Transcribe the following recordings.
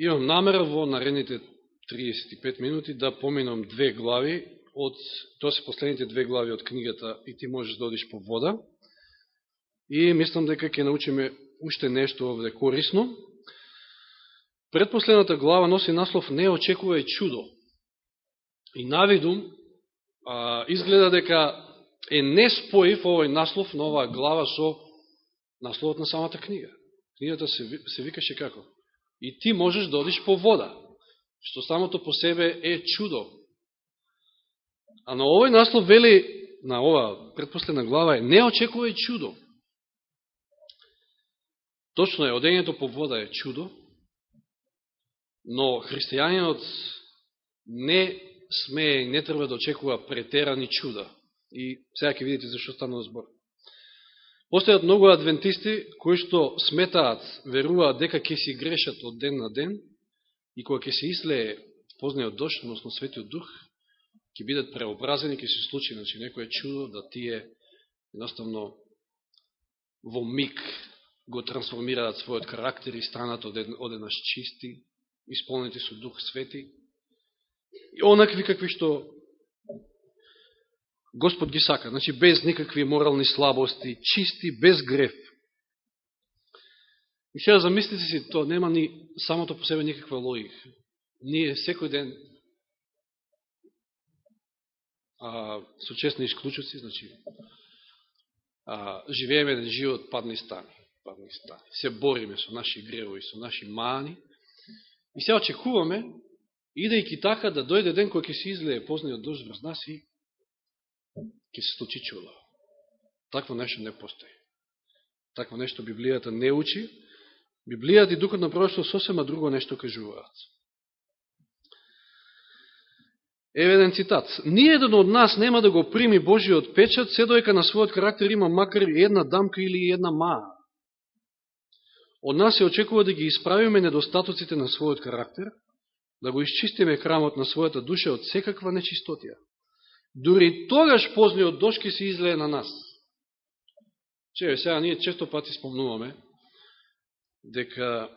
Имам намера во наредните 35 минути да поминам две глави од, тоа се последните две глави од книгата и ти можеш да одиш по вода. И мислам дека ќе научиме уште нешто овде корисно. Предпоследната глава носи наслов Не очекувај чудо. И навидум а, изгледа дека е неспоив овој наслов на оваа глава со насловот на самата книга. Книгата се, се викаше како? И ти можеш да одиш по вода, што самото по себе е чудо. А на овој наслов вели, на ова предпоследна глава е, не очекувај чудо. Точно е, одењето по вода е чудо, но христијанинот не смее и не треба да очекува претерани чуда. И сега ќе видите зашто станува збор. Постојат многу адвентисти кои што сметаат, веруваат дека ќе си грешат од ден на ден и кога ќе се излее познајот дош, односно светиот дух, ќе бидат преобразени, ќе се случи значи, некој чудо да тие едноставно во миг го трансформираат својот карактер и станат одеднаш чисти, исполнети со дух свети, и онакви какви што Господ ги сака, значи без никакви морални слабости, чисти, без греф. И сега замислите си, тоа нема ни самото по себе никаква логика. Ние секој ден а, со честни исклучуци, значи, а, живееме еден живот падни стани, падни стани. Се бориме со наши гревови, со наши мани. И се очекуваме, идејќи така да дојде ден кој ќе се излее позниот дожд врз нас и ќе се случи чудо. Такво нешто не постои. Такво нешто Библијата не учи. Библијата и Духот на пророќство сосема друго нешто кажуваат. Еве еден цитат. Ниједен од нас нема да го прими Божиот печат, се доека на својот карактер има макар и една дамка или една маа. Од нас се очекува да ги исправиме недостатоците на својот карактер, да го изчистиме храмот на својата душа од секаква нечистотија. Дури тогаш позниот дошки се излее на нас. Че, сега ние често пати спомнуваме дека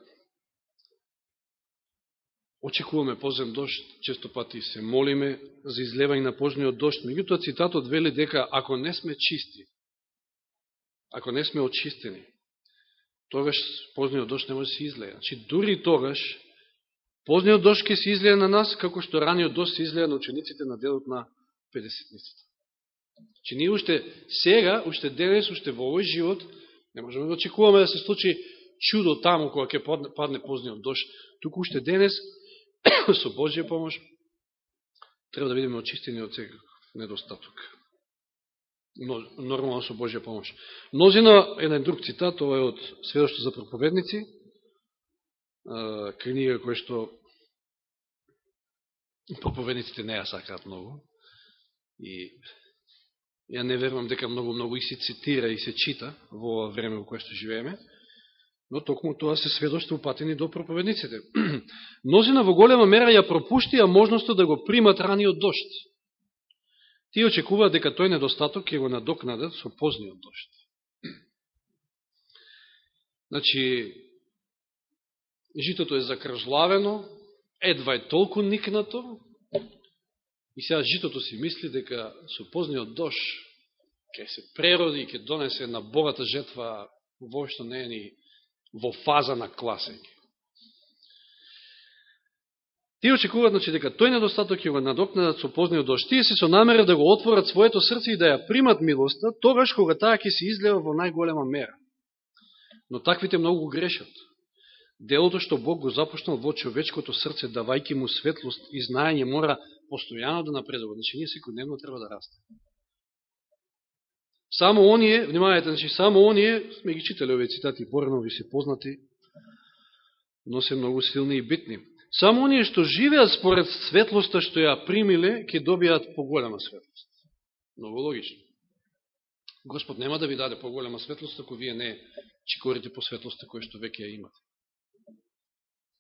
очекуваме позен дошт, често пати се молиме за излевање на позниот дошт. Меѓутоа цитатот вели дека ако не сме чисти, ако не сме очистени, тогаш позниот дошт не може да се излее. Значи, дури тогаш, позниот дошт ќе се излее на нас, како што раниот дошт се излее на учениците на делот на Педесетницата. Че ние уште сега, уште денес, уште во овој живот, не можеме да очекуваме да се случи чудо таму кога ќе падне позниот дош. Туку уште денес, со Божија помош, треба да видиме очистени од секаков недостаток. Но, нормално со Божија помош. Мнозина, еден друг цитат, ова е од Сведоштво за проповедници, книга која што проповедниците не ја сакаат многу, И ја не верувам дека многу-многу и се цитира и се чита во време во кое што живееме, но токму тоа се сведоштво упатени до проповедниците. Мнозина во голема мера ја пропуштија можноста да го примат раниот дошт. Тие очекуваат дека тој недостаток ќе го надокнадат со позниот дошт. Значи, житото е закржлавено, едва е толку никнато, И сега житото си мисли дека со позниот дош ќе се прероди и ќе донесе на богата жетва воопшто не е ни во фаза на класење. Тие очекуваат значи, дека тој недостаток ќе го надокнадат со позниот дош. Тие се со намера да го отворат своето срце и да ја примат милоста, тогаш кога таа ќе се излева во најголема мера. Но таквите многу грешат. Делото што Бог го започнал во човечкото срце, давајќи му светлост и знаење, мора постојано да напредува. Значи, ние секојдневно треба да расте. Само оние, внимавајте, значи, само оние, сме ги читали овие цитати, порано ви се познати, но се многу силни и битни. Само оние што живеат според светлоста што ја примиле, ќе добијат поголема светлост. Много логично. Господ нема да ви даде поголема светлост, ако вие не чикорите по светлоста која што веќе ја имате.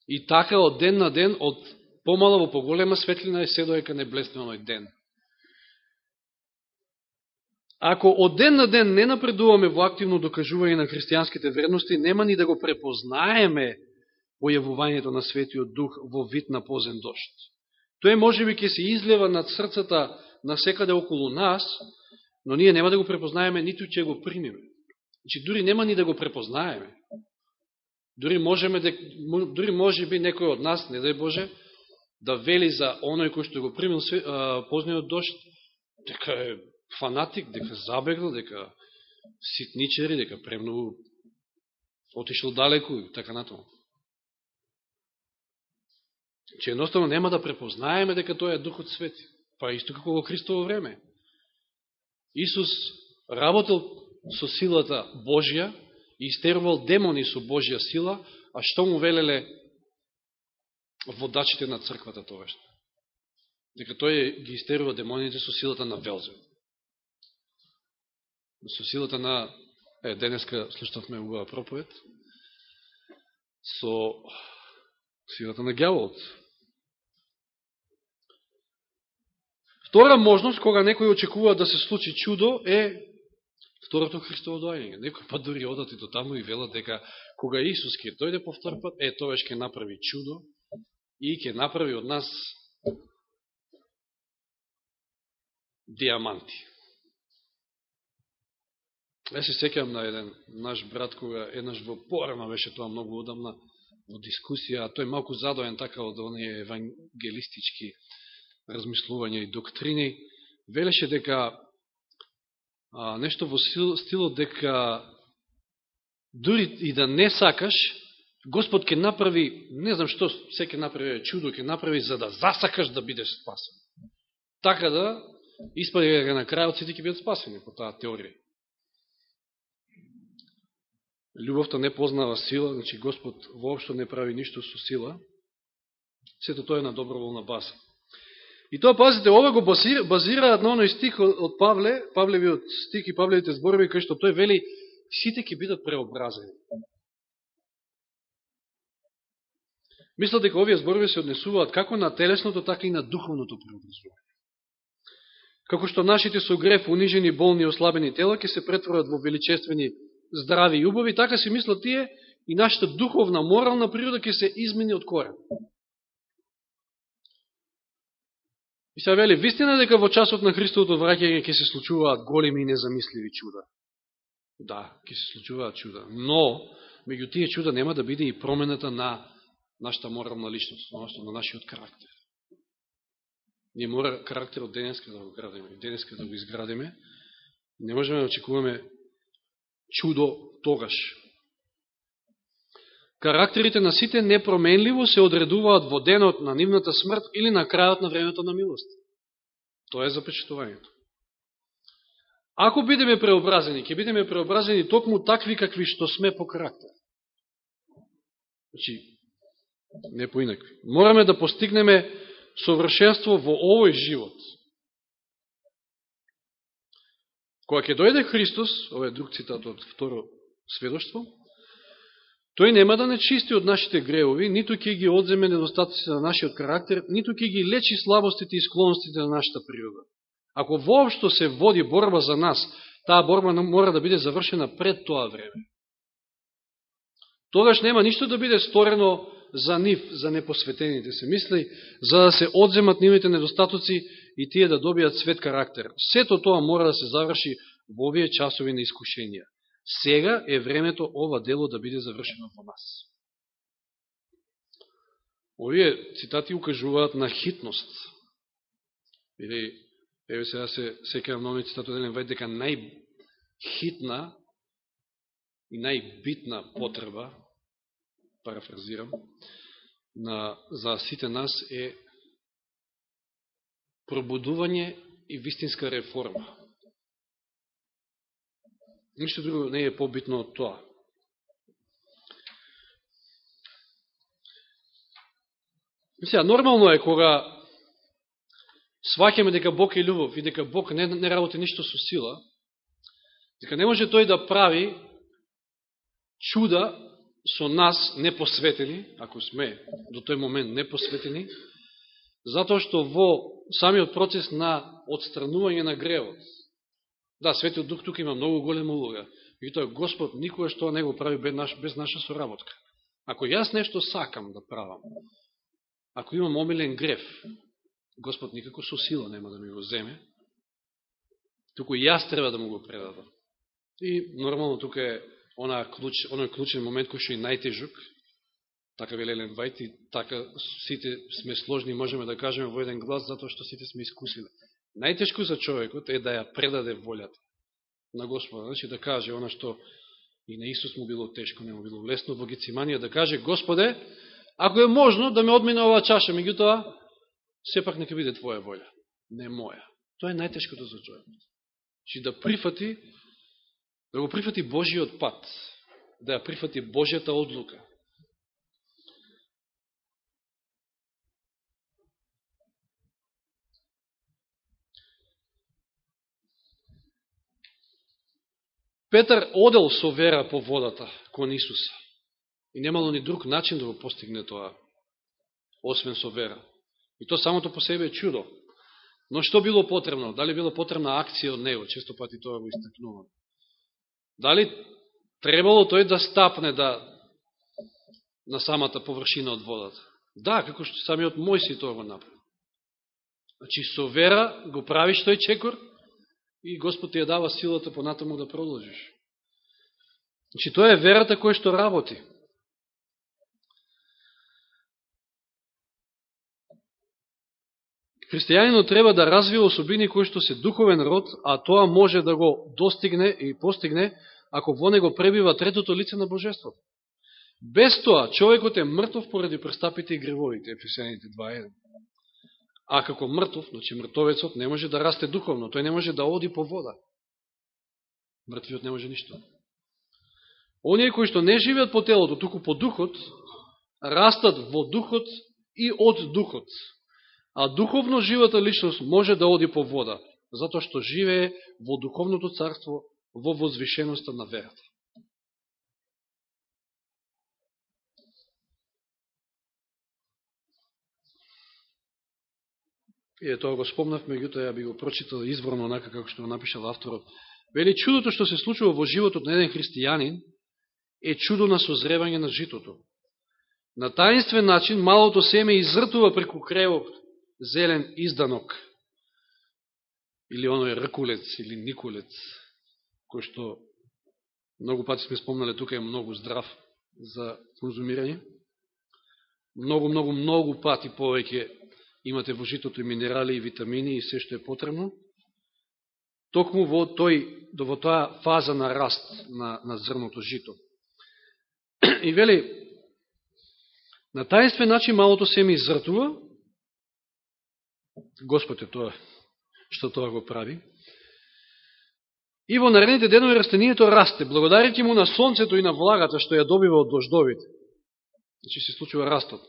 И така од ден на ден, од помала во поголема светлина е се доека не блесне оној ден. Ако од ден на ден не напредуваме во активно докажување на христијанските вредности, нема ни да го препознаеме појавувањето на Светиот Дух во вид на позен дошт. Тој може би ќе се излева над срцата на секаде околу нас, но ние нема да го препознаеме, ниту ќе го примиме. Значи, дури нема ни да го препознаеме. Дури, можеме да, дури може би некој од нас, не дај Боже, да вели за оној кој што го примил позниот дошт, дека е фанатик, дека забегнал, дека ситничери, дека премногу отишел далеку и така натаму. Че едноставно нема да препознаеме дека тој е Духот Свети. Па исто како во Христово време. Исус работел со силата Божја и истерувал демони со Божја сила, а што му велеле водачите на црквата тогаш? Дека тој ги истерува демоните со силата на Велзев. Со силата на... Е, денеска слушавме убава проповед. Со силата на гјаволот. Втора можност, кога некој очекува да се случи чудо, е второто Христово доаѓање. Некој пат дори одат и до таму и велат дека кога Исус ќе дојде по втор пат, е, тоа ќе направи чудо и ќе направи од нас диаманти. Ја се секам на еден наш брат, кога еднаш во порано беше тоа многу одамна, во дискусија, а тој малку задоен така од оние евангелистички размислувања и доктрини, велеше дека а, нешто во стилот дека дури и да не сакаш, Господ ќе направи, не знам што се ќе направи чудо, ќе направи за да засакаш да бидеш спасен. Така да, испади дека на крајот сите ќе бидат спасени по таа теорија. Љубовта не познава сила, значи Господ воопшто не прави ништо со сила, сето тоа е на доброволна база. И тоа, пазите, ова го базираат на оној стих од Павле, Павлевиот стих и Павлевите зборови, кај што тој вели, сите ќе бидат преобразени. Мисля дека овие зборови се однесуваат како на телесното, така и на духовното преобразување. Како што нашите со греф, унижени, болни и ослабени тела ќе се претворат во величествени, здрави и убави, така се мислат тие и нашата духовна, морална природа ќе се измени од корен. И се вели, вистина дека во часот на Христовото враќање ќе се случуваат големи и незамисливи чуда. Да, ќе се случуваат чуда. Но, меѓу тие чуда нема да биде и промената на нашата морална личност, на нашиот карактер. Ние мора карактерот денеска да го градиме, денеска да го изградиме. Не можеме да очекуваме чудо тогаш, Карактерите на сите непроменливо се одредуваат во денот на нивната смрт или на крајот на времето на милост. Тоа е запечетувањето. Ако бидеме преобразени, ќе бидеме преобразени токму такви какви што сме по карактер. Значи, не поинакви. Мораме да постигнеме совршенство во овој живот. Кога ќе дојде Христос, ова е друг цитат од второ сведоштво, Тој нема да не чисти од нашите греови, ниту ќе ги одземе недостатците на нашиот карактер, ниту ќе ги лечи слабостите и склонностите на нашата природа. Ако воопшто се води борба за нас, таа борба мора да биде завршена пред тоа време. Тогаш нема ништо да биде сторено за нив, за непосветените се мисли, за да се одземат нивите недостатоци и тие да добијат свет карактер. Сето тоа мора да се заврши во овие часови на искушенија. Сега е времето ова дело да биде завршено во нас. Овие цитати укажуваат на хитност. Или, еве сега се секам на овие цитати дека најхитна и најбитна потреба, парафразирам, на, за сите нас е пробудување и вистинска реформа. Ништо друго не е побитно од тоа. Мисля, нормално е кога сваќаме дека Бог е љубов и дека Бог не, не работи ништо со сила, дека не може тој да прави чуда со нас непосветени, ако сме до тој момент непосветени, затоа што во самиот процес на отстранување на гревот, Да, Светиот Дух тука има многу голема улога. И тоа Господ никоја што не го прави без, наш, без наша соработка. Ако јас нешто сакам да правам, ако имам омилен грев, Господ никако со сила нема да ми го земе, туку јас треба да му го предадам. И нормално тука е она клуч, оној клучен момент кој што е најтежок, така вели Елен Вајт, и така сите сме сложни, можеме да кажеме во еден глас, затоа што сите сме искусили. Најтешко за човекот е да ја предаде волјата на Господа, значи да каже она што и на Исус му било тешко, не му било лесно во Гециманија, да каже, Господе, ако е можно да ме одмине оваа чаша, меѓутоа, сепак нека биде Твоја волја, не моја. Тоа е најтешкото за човекот. Значи да прифати, да го прифати Божиот пат, да ја прифати Божијата одлука, Петар одел со вера по водата кон Исуса. И немало ни друг начин да го постигне тоа, освен со вера. И то самото по себе е чудо. Но што било потребно? Дали било потребна акција од него? Често пати тоа го истакнувам. Дали требало тој да стапне да, на самата површина од водата? Да, како што самиот Мојси тоа го направи. Значи, со вера го правиш тој чекор, и Господ ти ја дава силата понатаму да продолжиш. Значи, тоа е верата која што работи. Христијанино треба да развива особини кои што се духовен род, а тоа може да го достигне и постигне ако во него пребива третото лице на Божеството. Без тоа, човекот е мртов поради престапите и гревовите, Ефесијаните 2.1. А како мртов, значи мртовецот не може да расте духовно, тој не може да оди по вода. Мртвиот не може ништо. Оние кои што не живеат по телото, туку по духот, растат во духот и од духот. А духовно живата личност може да оди по вода, затоа што живее во духовното царство, во возвишеността на верата. и тоа го спомнав, меѓутоа ја би го прочитал изворно онака како што го напишал авторот. Вели, чудото што се случува во животот на еден христијанин е чудо на созревање на житото. На таинствен начин малото семе изртува преку кревот зелен изданок, или оној ракулец, или никулец, кој што многу пати сме спомнале тука е многу здрав за конзумирање. Многу, многу, многу пати повеќе имате во житото и минерали и витамини и се што е потребно, токму во, тој, во тоја фаза на раст на, на зрното жито. И вели, на тајствен начин малото семе изртува, Господ е тоа, што тоа го прави, и во наредните денови растението расте, благодарите му на сонцето и на влагата што ја добива од дождовите. Значи се случува растот.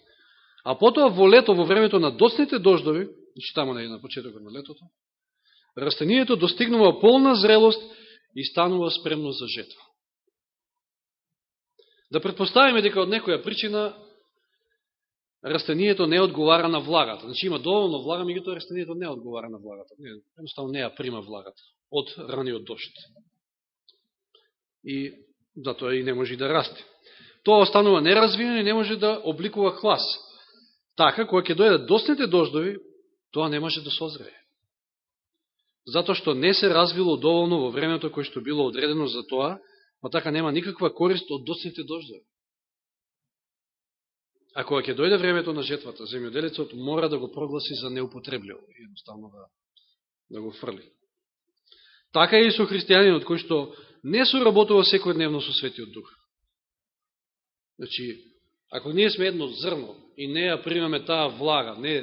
А потоа во лето, во времето на доцните дождови, значи тамо на почетокот на летото, растението достигнува полна зрелост и станува спремно за жетва. Да предпоставиме дека од некоја причина растението не одговара на влагата. Значи има доволно влага, меѓуто растението не одговара на влагата. Не, едноставно не ја прима влагата од раниот дошт. И затоа и не може да расте. Тоа останува неразвиено и не може да обликува клас. Така, кога ќе дојдат досните дождови, тоа не може да созрее. Затоа што не се развило доволно во времето кој што било одредено за тоа, па така нема никаква корист од досните дождови. А кога ќе дојде времето на жетвата, земјоделецот мора да го прогласи за неупотребливо, едноставно да, да го фрли. Така и со христијанинот кој што не соработува секојдневно со Светиот Дух. Значи, Ако ние сме едно зрно и не ја примаме таа влага, не,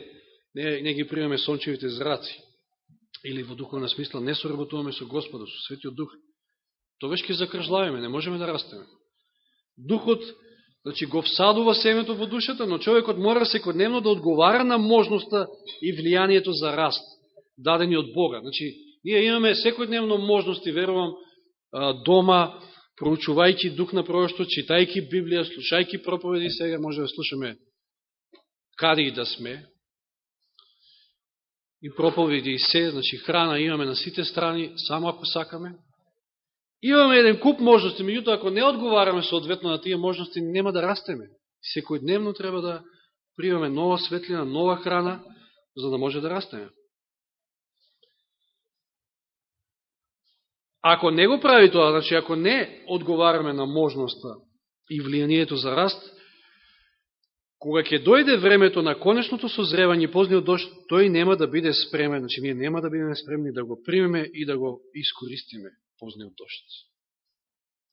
не, не ги примаме сончевите зраци, или во духовна смисла не соработуваме со Господа, со Светиот Дух, то веќе закржлавиме, не можеме да растеме. Духот, значи, го всадува семето во душата, но човекот мора секојдневно да одговара на можноста и влијанието за раст, дадени од Бога. Значи, ние имаме секојдневно можности, верувам, дома, проучувајќи дух на пророќство, читајќи Библија, слушајќи проповеди, сега може да слушаме каде и да сме, и проповеди и се, значи храна имаме на сите страни, само ако сакаме. Имаме еден куп можности, меѓутоа ако не одговараме соодветно на тие можности, нема да растеме. Секој дневно треба да примаме нова светлина, нова храна, за да може да растеме. Ако не го прави тоа, значи ако не одговараме на можноста и влијанието за раст, кога ќе дојде времето на конечното созревање позниот дош, тој нема да биде спремен, значи ние нема да бидеме спремни да го примеме и да го искористиме позниот дошт.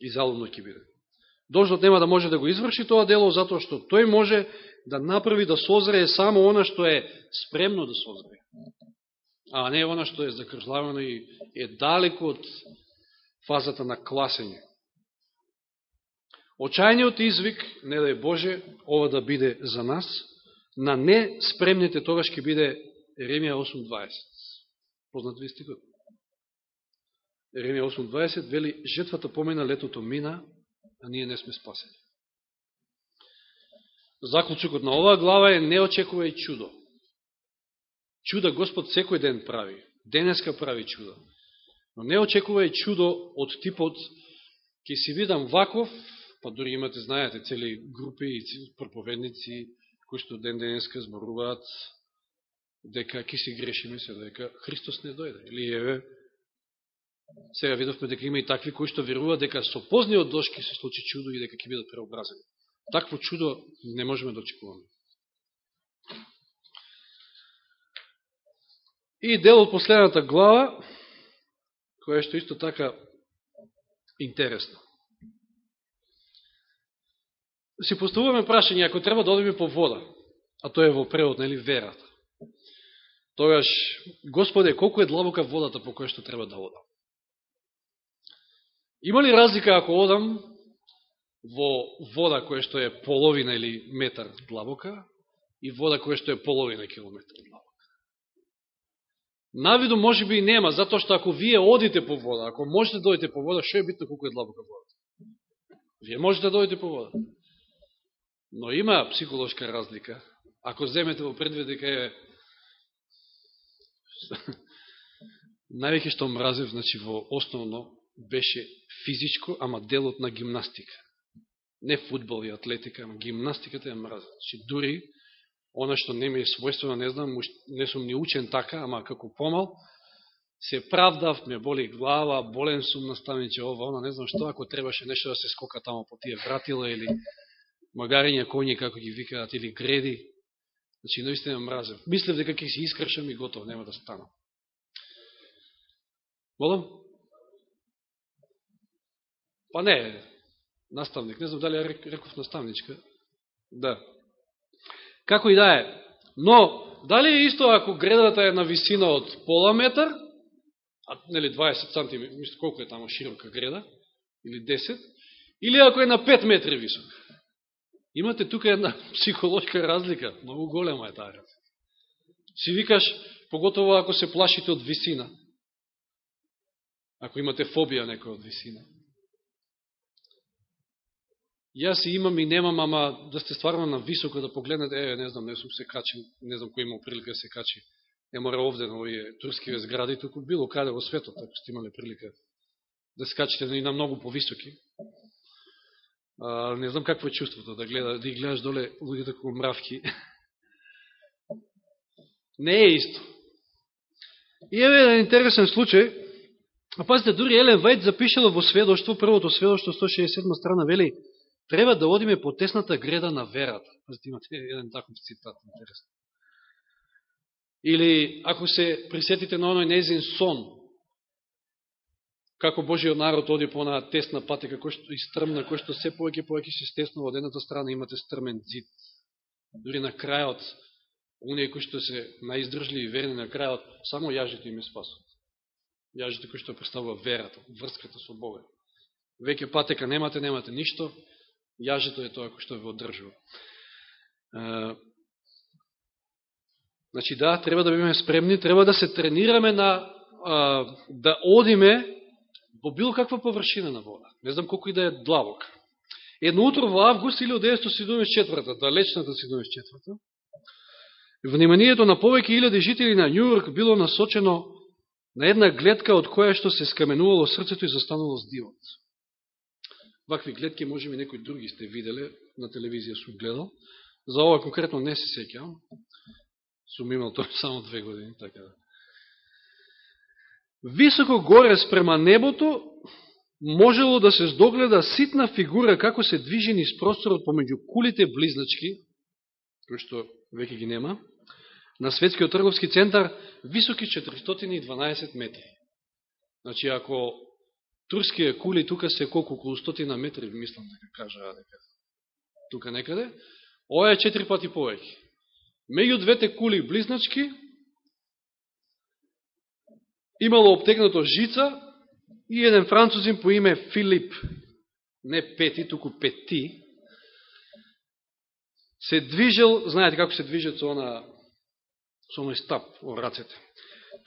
И залудно ќе биде. Дождот нема да може да го изврши тоа дело, затоа што тој може да направи да созрее само она што е спремно да созрее. А не она што е закржлавано и е далеко од фазата на класење. Очајниот извик, не да е Боже, ова да биде за нас, на не спремните тогаш ќе биде Еремија 8.20. Познат ви стикот? Еремија 8.20 вели, жетвата помина, летото мина, а ние не сме спасени. Заклучокот на оваа глава е не очекувај чудо. Чуда Господ секој ден прави. Денеска прави чудо. Но не очекувај чудо од типот ќе си видам ваков, па дори имате, знаете, цели групи и проповедници кои што ден денеска зборуваат дека ќе си грешиме се, дека Христос не дојде. Или еве, Сега видовме дека има и такви кои што веруваат дека со позниот дошки ќе се случи чудо и дека ќе бидат преобразени. Такво чудо не можеме да очекуваме. И дел од последната глава, која што исто така интересно. Си поставуваме прашање, ако треба да одиме по вода, а тоа е во превод, нели, верата. Тогаш, Господе, колку е длабока водата по која што треба да одам? Има ли разлика ако одам во вода која што е половина или метар длабока и вода која што е половина километар длабока? Навиду може би и нема, затоа што ако вие одите по вода, ако можете да дојдете по вода, што е битно колко е длабока вода. Вие можете да дојдете по вода. Но има психолошка разлика. Ако земете во предвид дека е највеќе што мразев, значи во основно беше физичко, ама делот на гимнастика. Не футбол и атлетика, ама гимнастиката е мраза. Значи, дури, она што не ми е својствено, не знам, не сум ни учен така, ама како помал, се правдав, ме боли глава, болен сум наставниче ова, она, не знам што, ако требаше нешто да се скока тамо по тие вратила или магарење коњи, како ги викаат, или греди. Значи, наистина мразев. Мислев дека ќе си искршам и готов, нема да станам. Молам? Па не, наставник, не знам дали ја реков наставничка. Да. Како и да е. Но, дали е исто ако гредата е на висина од пола метар, а нели 20 см, мисля колко е тамо широка греда, или 10, или ако е на 5 метри висок. Имате тука една психолошка разлика, многу голема е таа разлика. Си викаш, поготово ако се плашите од висина, ако имате фобија некој од висина. Јас и имам и немам, ама да сте стварно на високо да погледнете, е, не знам, не сум се качил, не знам кој имал прилика да се качи, не мора овде на овие турски згради, туку било каде во светот, ако сте имали прилика да се качите и на многу повисоки. А, не знам какво е чувството да, гледа, да ги гледаш доле луѓето како мравки. не е исто. И еве еден интересен случај. А пазите, дури Елен Вајд запишала во сведоштво, првото сведоштво, 167 страна, вели, треба да одиме по тесната греда на верата. Пазите, имате еден таков цитат, интересно. Или, ако се присетите на оној незин сон, како Божиот народ оди по онаа тесна патека кој што, и стрмна, кој што се повеќе повеќе се стеснува од едната страна, имате стрмен зид. Дори на крајот, оние кои што се наиздржли и верни на крајот, само јажите им е спасот. Јажите кои што представува верата, врската со Бога. Веќе патека немате, немате ништо, Јажето е тоа кој што ве одржува. Значи да, треба да биме спремни, треба да се тренираме на а, да одиме во било каква површина на вода. Не знам колко и да е длабок. Едно утро во август 1974, далечната 74 вниманието на повеќе илјади жители на Њујорк било насочено на една гледка од која што се скаменувало срцето и застанало с дивот. Вакви гледки, може би некои други сте виделе, на телевизија сум гледал. За ова конкретно не се сеќавам. Сум имал тоа само две години, така да. Високо горе спрема небото можело да се здогледа ситна фигура како се движи низ просторот помеѓу кулите близначки, кои што веќе ги нема, на Светскиот трговски центар, високи 412 метри. Значи, ако турскија кули тука се колку околу 100 метри, мислам дека кажа дека тука некаде, ова е четири пати повеќе. Меѓу двете кули близначки имало обтекнато жица и еден французин по име Филип, не Пети, туку Пети, се движел, знаете како се движат со она со оној стап во рацете.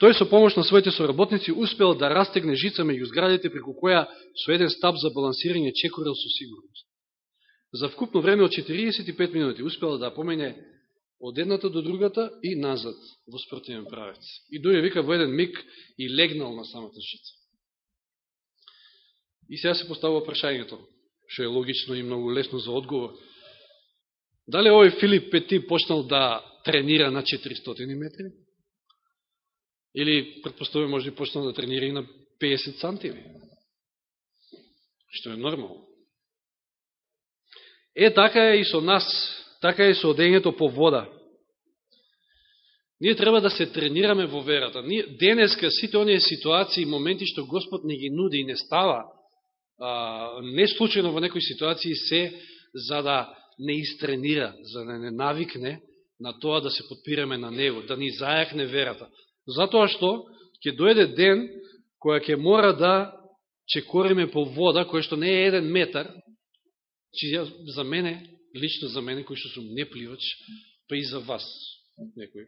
Тој со помош на своите соработници успел да растегне жица меѓу зградите преку која со еден стап за балансирање чекорел со сигурност. За вкупно време од 45 минути успел да помене од едната до другата и назад во спротивен правец. И дојде вика во еден миг и легнал на самата жица. И сега се поставува прашањето, што е логично и многу лесно за одговор. Дали овој Филип Пети почнал да тренира на 400 метри? Или, предпоставувам, може би почнал да тренира и на 50 сантиви? Што е нормално. Е, така е и со нас, така е и со одењето по вода. Ние треба да се тренираме во верата. Ние, денеска, сите оние ситуации и моменти што Господ не ги нуди и не става, а, не случайно во некои ситуации се за да не истренира, за да не навикне на тоа да се подпираме на Него, да ни зајакне верата. Затоа што ќе дојде ден која ќе мора да чекориме по вода, која што не е еден метар, че за мене, лично за мене, кој што сум непливач, па и за вас, некој.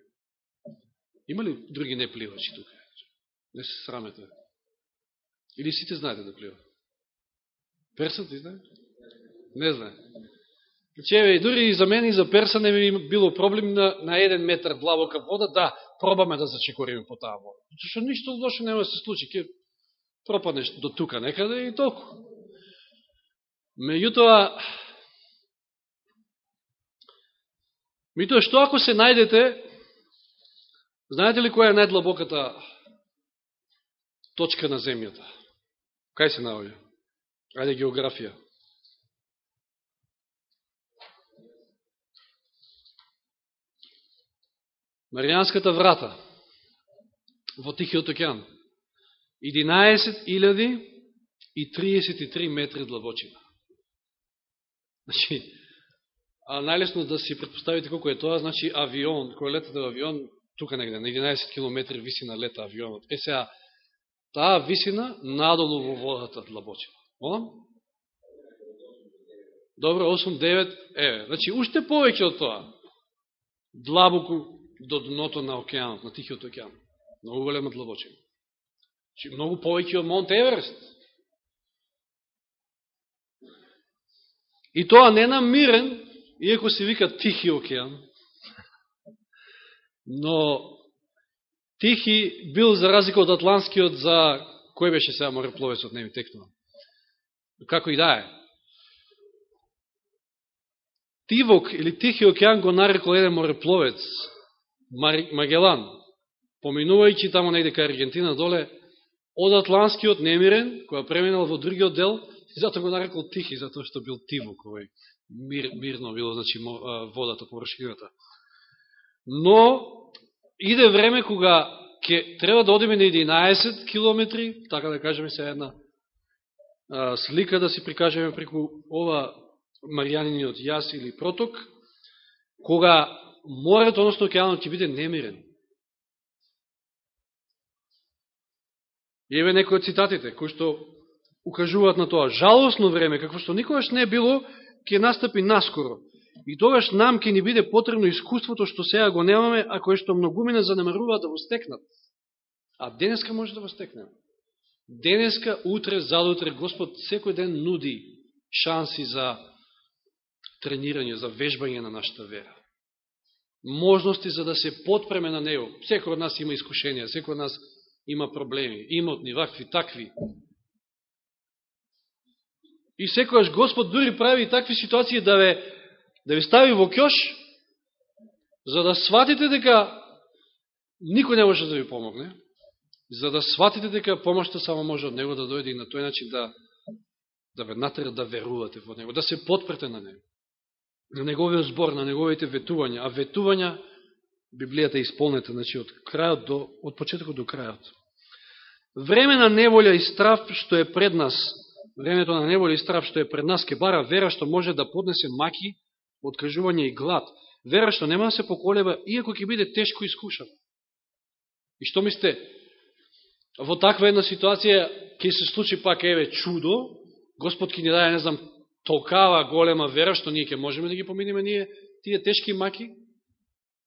Има ли други непливачи тука? Не се срамете. Или сите знаете да плива? Персат ти знае? Не знае. Значи, еве, дури и за мене и за Перса не би било проблем на, на еден метар длабока вода, да, пробаме да зачекориме по таа вода. Зашто ништо лошо нема да се случи, ке пропаднеш до тука некаде и толку. Меѓутоа, меѓутоа, што ако се најдете, знаете ли која е најдлабоката точка на земјата? Кај се наоѓа? Ајде географија. Маријанската врата во Тихиот океан. 11.033 метри длабочина. Значи, а најлесно да си предпоставите колко е тоа, значи авион, кој летате во авион, тука негде, на 11 км висина лета авионот. Е сега, таа висина надолу во водата длабочина. Молам? Добро, 8-9, еве. Значи, уште повеќе од тоа. Длабоко до дното на океанот, на Тихиот океан. Многу голема длабочина. Че многу повеќе од Монт Еверест. И тоа не намирен, иако се вика Тихи океан, но Тихи бил за разлика од Атланскиот за кој беше сега морепловецот, не ми текнува. Како и да е. Тивок или Тихи океан го нарекол еден морепловец, Магелан, поминувајќи тамо негде кај Аргентина доле, од Атланскиот немирен, која преминал во другиот дел, и затоа го нарекол Тихи, затоа што бил Тивок, овој мир, мирно било, значи, водата, површината. Но, иде време кога ќе треба да одиме на 11 километри, така да кажеме се една а, слика да си прикажеме преку ова Маријаниниот јас или проток, кога морето, односно океанот ќе биде немирен. И еве некои од цитатите, кои што укажуваат на тоа. Жалосно време, какво што никогаш не било, ќе настапи наскоро. И тогаш нам ќе ни биде потребно искуството што сега го немаме, а кое што многумина занемаруваат да го стекнат. А денеска може да го стекнем. Денеска, утре, задутре, Господ секој ден нуди шанси за тренирање, за вежбање на нашата вера. Можности за да се подпреме на него. Секој од нас има искушенија, секој од нас има проблеми, имотни, вакви, такви. И секојаш Господ дури прави такви ситуации да ве, да ве стави во кјош, за да сватите дека никој не може да ви помогне, за да сватите дека помошта само може од Него да дојде и на тој начин да, да ве натера да верувате во Него, да се подпрете на Него, на Неговиот збор, на Неговите ветувања. А ветувања, Библијата е исполнета, значи од крајот до, од почетокот до крајот. Време на неволја и страв што е пред нас, времето на неволја и страв што е пред нас, ке бара вера што може да поднесе маки, откажување и глад. Вера што нема да се поколеба, иако ќе биде тешко искушан. И што мислите, во таква една ситуација ќе се случи пак еве чудо, Господ ќе ни даде, не знам, толкава голема вера, што ние ќе можеме да ги поминеме ние тие тешки маки?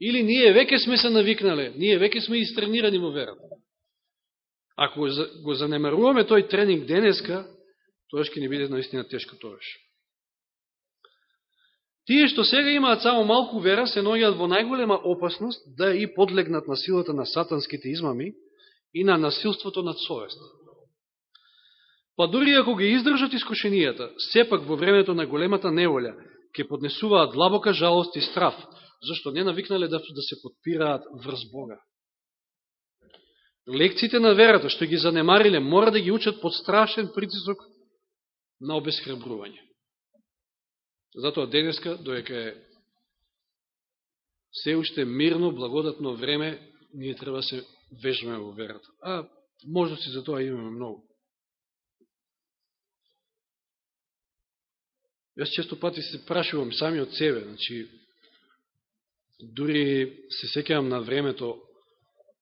Или ние веќе сме се навикнале, ние веќе сме истренирани во верата? Ако го занемаруваме тој тренинг денеска, тоа ќе ни биде наистина тешко тоа. Тие што сега имаат само малку вера, се ноѓаат во најголема опасност да и подлегнат на силата на сатанските измами и на насилството над совест. Па дури ако ги издржат искушенијата, сепак во времето на големата неволја, ќе поднесуваат длабока жалост и страф, зашто не навикнале да, да се подпираат врз Бога. Лекциите на верата, што ги занемариле, мора да ги учат под страшен притисок на обесхрабрување. Затоа денеска, доека е се уште мирно, благодатно време, ние треба се вежваме во верата. А можности да за тоа имаме многу. Јас често пати се прашувам сами од себе, значи, дури се секавам на времето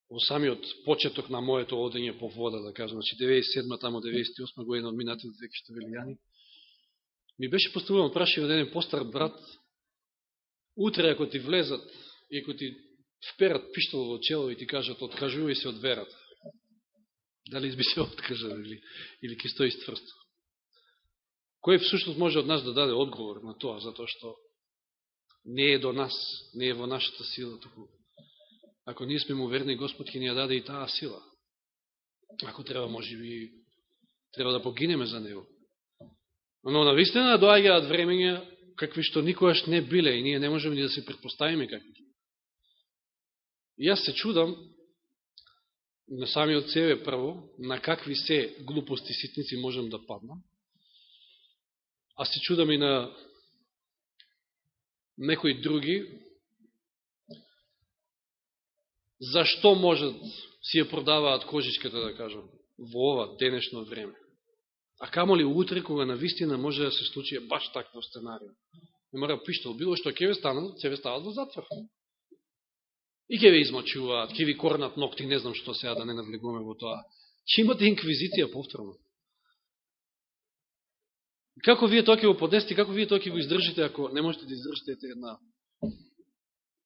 во самиот почеток на моето одење по вода, да кажам, значи 97 тамо 98 година од минатите веќе што велијани, ми беше поставувано прашање од еден постар брат, утре ако ти влезат и ако ти вперат пиштол во чело и ти кажат откажувај се од верата, дали би се откажа или, или ке стои стврсто. Кој всушност може од нас да даде одговор на тоа, затоа што не е до нас, не е во нашата сила, туку ако ние сме му верни, Господ ќе ни ја даде и таа сила. Ако треба, може би, треба да погинеме за него. Но навистина доаѓаат времења какви што никогаш не биле и ние не можеме ни да се предпоставиме какви. И јас се чудам на самиот себе прво, на какви се глупости ситници можам да паднам, а се чудам и на некои други, зашто можат си ја продаваат кожичката, да кажам, во ова денешно време. А камо ли утре, кога на вистина може да се случи баш такво сценарио. Не мора да пиштал, било што ќе ве станат, ќе ве стават во затвор. И ќе ве измачуваат, ќе ви корнат ногти, не знам што сега да не навлегуваме во тоа. Че имате инквизиција повторно. Како вие тоа ќе го поднесете, како вие тоа ќе го издржите, ако не можете да издржите една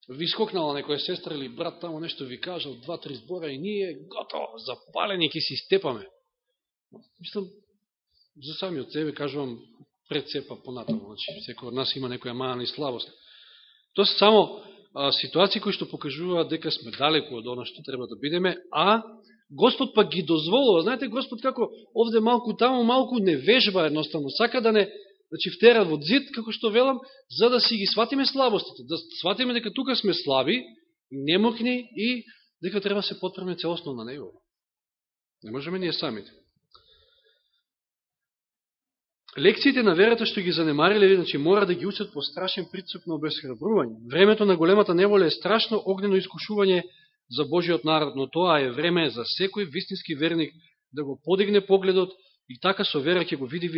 ви скокнала некоја сестра или брат тамо нешто ви кажал, два-три збора и ние готово, запалени ќе се степаме. Мислам, за сами од себе кажувам пред сепа понатаму, значи секој од нас има некоја мана и слабост. Тоа се само а, ситуации кои што покажуваат дека сме далеку од она што треба да бидеме, а Господ пак ги дозволува. Знаете, Господ како овде малку таму, малку не вежба едноставно. Сака да не значи втера во дзид, како што велам, за да си ги сватиме слабостите, да сватиме дека тука сме слаби, немокни и дека треба се потпреме целосно на него. Не можеме ние самите. Лекциите на верата што ги занемариле, значи мора да ги учат по страшен принцип, на обесхрабрување. Времето на големата неволе е страшно огнено искушување за Божиот народ, но тоа е време за секој вистински верник да го подигне погледот и така со вера ќе го види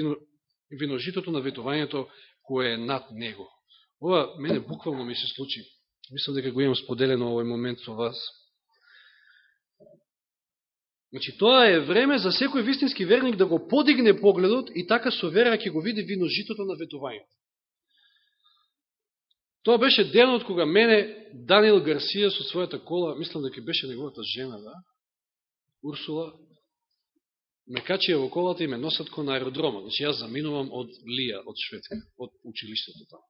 виножитото на ветувањето кое е над него. Ова мене буквално ми се случи. Мислам дека го имам споделено овој момент со вас. Значи, тоа е време за секој вистински верник да го подигне погледот и така со вера ќе го види виножитото на ветувањето. Тоа беше денот кога мене Даниел Гарсија со својата кола, мислам дека беше неговата жена, да? Урсула, ме качија во колата и ме носат кон аеродрома. Значи, јас заминувам од Лија, од Шведска, од училиштето таму.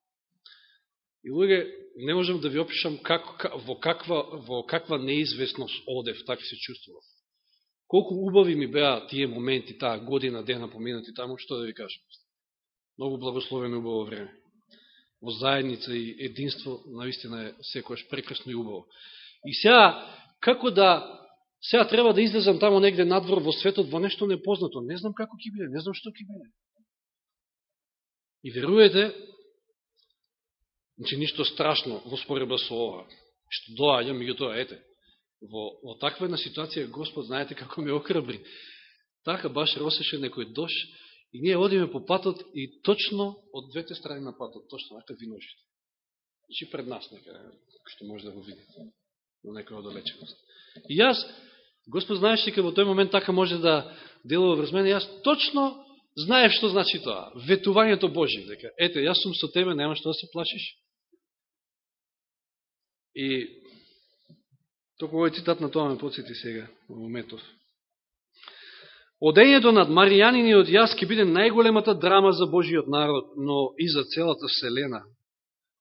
И луѓе, не можам да ви опишам как, во, каква, во каква неизвестност одев, така се чувствував. Колку убави ми беа тие моменти, таа година, дена поминати таму, што да ви кажам. Многу благословено и убаво време. Во заедница и единство, наистина е секојаш прекрасно и убаво. И сега, како да, сега треба да излезам тамо негде надвор во светот во нешто непознато. Не знам како ќе биде, не знам што ќе биде. И веруете, значи ништо страшно во спореба со ова, што доаѓа, меѓутоа, ете, во, во таква една ситуација, Господ, знаете како ме окрабри. Така баш росеше некој дош и ние одиме по патот и точно од двете страни на патот, точно така виножите. Значи пред нас нека, што може да го видите, на некоја одолеченост. И јас, Господ знаеш дека во тој момент така може да делува врз мене, јас точно знаев што значи тоа, ветувањето Божие, дека ете, јас сум со тебе, нема што да се плашиш. И току овој цитат на тоа ме подсети сега, во моментов. Одењето над Маријаниниот јас ќе биде најголемата драма за Божиот народ, но и за целата Вселена.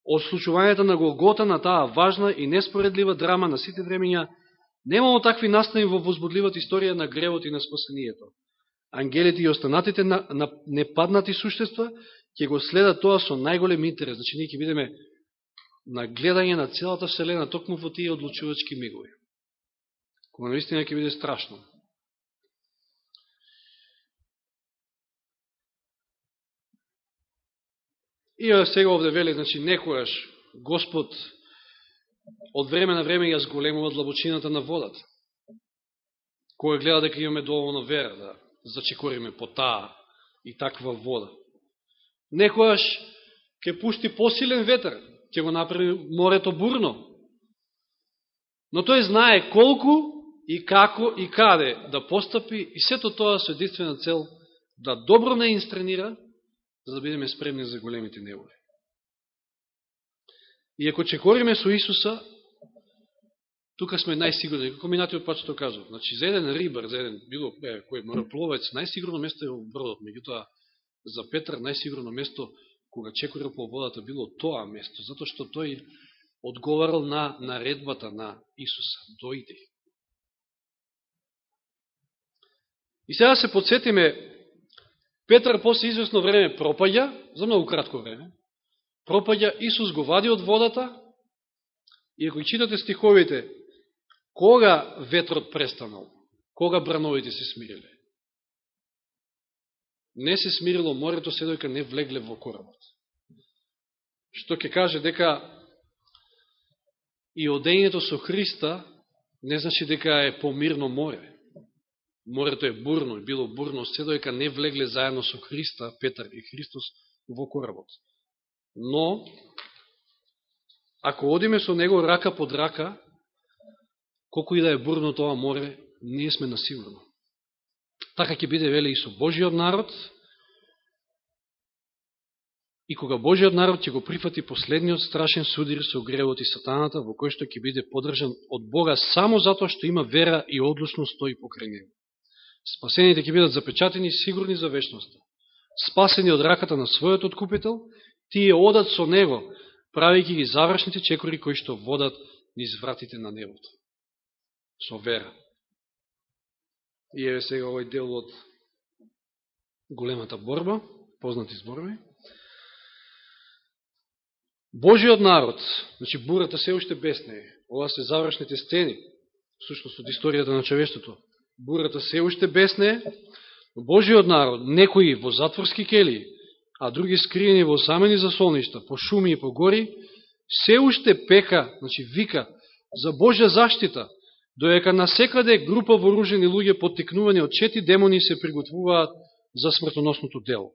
Од случувањето на Голгота на таа важна и неспоредлива драма на сите времења, немало такви настави во возбудливата историја на гревот и на спасението. Ангелите и останатите на, на непаднати суштества ќе го следат тоа со најголем интерес. Значи, ние ќе видиме на гледање на целата Вселена токму во тие одлучувачки мигови. Кога наистина ќе биде страшно. И сега овде вели, значи, некојаш Господ од време на време ја зголемува длабочината на водата. Кој гледа дека имаме доволно вера да зачекориме по таа и таква вода. Некојаш ќе пушти посилен ветер, ќе го направи морето бурно. Но тој знае колку и како и каде да постапи и сето тоа со единствена цел да добро не инстренира за да бидеме спремни за големите неволи. И ако чекориме со Исуса, тука сме најсигурни, како минатиот пат што кажав. Значи, за еден рибар, за еден било е, кој морепловец, најсигурно место е во бродот. Меѓутоа, за Петар најсигурно место, кога чекорил по водата, било тоа место, затоа што тој одговарал на наредбата на Исуса. Дојде. И сега се подсетиме Петар после известно време пропаѓа, за многу кратко време, пропаѓа, Исус го вади од водата, и ако читате стиховите, кога ветрот престанал, кога брановите се смириле? Не се смирило морето се дојка не влегле во коработ. Што ќе каже дека и одењето со Христа не значи дека е помирно море морето е бурно, и било бурно, се доека не влегле заедно со Христа, Петар и Христос во коработ. Но, ако одиме со него рака под рака, колку и да е бурно тоа море, ние сме насигурно. Така ќе биде веле и со Божиот народ, и кога Божиот народ ќе го прифати последниот страшен судир со гревот и сатаната, во кој што ќе биде подржан од Бога само затоа што има вера и одлучност тој покрај него. Спасените ќе бидат запечатени сигурни за вечноста. Спасени од раката на својот откупител, тие одат со него, правејќи ги завршните чекори кои што водат низ вратите на небото. Со вера. И еве сега овој дел од големата борба, познати зборови. Божиот народ, значи бурата се уште бесне, ова се завршните стени, всушност од историјата на човештото, бурата се уште бесне, Божиот народ, некои во затворски кели, а други скриени во самени засолништа, по шуми и по гори, се уште пека, значи вика, за Божја заштита, доека насекаде група вооружени луѓе поттикнувани од чети демони се приготвуваат за смртоносното дело.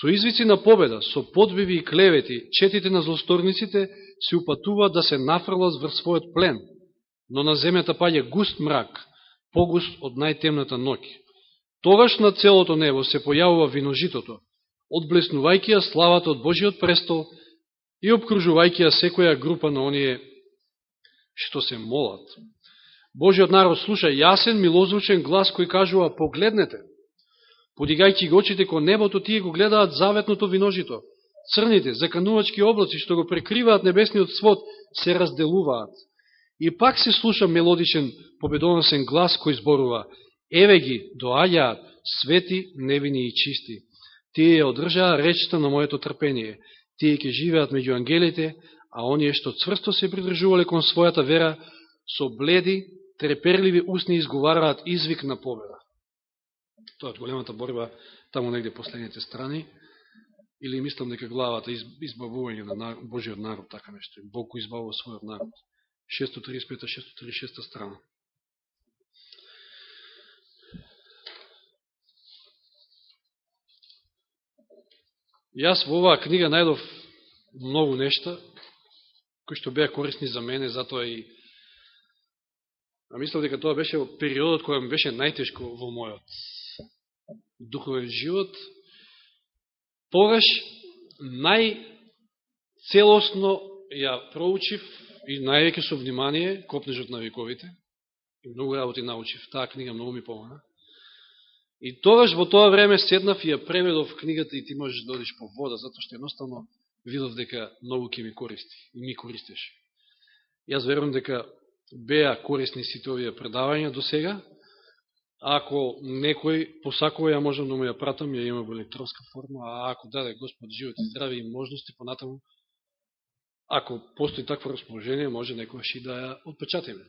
Со извици на победа, со подбиви и клевети, четите на злосторниците се упатуваат да се нафрлат врз својот плен, но на земјата паѓа густ мрак, погуст од најтемната ноќ. Тогаш на целото небо се појавува виножитото, одблеснувајќи ја славата од Божиот престол и обкружувајќи ја секоја група на оние што се молат. Божиот народ слуша јасен, милозвучен глас кој кажува погледнете. Подигајќи го очите кон небото, тие го гледаат заветното виножито. Црните, заканувачки облаци што го прекриваат небесниот свод, се разделуваат. И пак се слуша мелодичен, победоносен глас кој зборува Еве ги, доаѓаат, свети, невини и чисти. Тие ја одржаа речта на моето трпение. Тие ќе живеат меѓу ангелите, а оние што цврсто се придржувале кон својата вера, со бледи, треперливи усни изговараат извик на победа. Тоа е големата борба таму негде последните страни. Или мислам дека главата избавување на Божиот народ, така нешто. Бог го избавува својот народ. 635-636 страна. Јас во оваа книга најдов многу нешта, кои што беа корисни за мене, затоа и а мислам дека тоа беше периодот кој ми беше најтешко во мојот духовен живот, погаш најцелосно ја проучив и највеќе со внимание Копнежот на вековите и многу работи научив. Таа книга многу ми помага. И тогаш во тоа време седнав и ја преведов книгата и ти можеш да одиш по вода, затоа што едноставно видов дека многу ќе ми користи и ми користеше. Јас верувам дека беа корисни сите овие предавања до сега. Ако некој посакува, ја можам да му ја пратам, ја има во електронска форма, а ако даде Господ живот и здраве и можности, понатаму, ако постои такво расположение, може некојаш и да ја отпечатиме.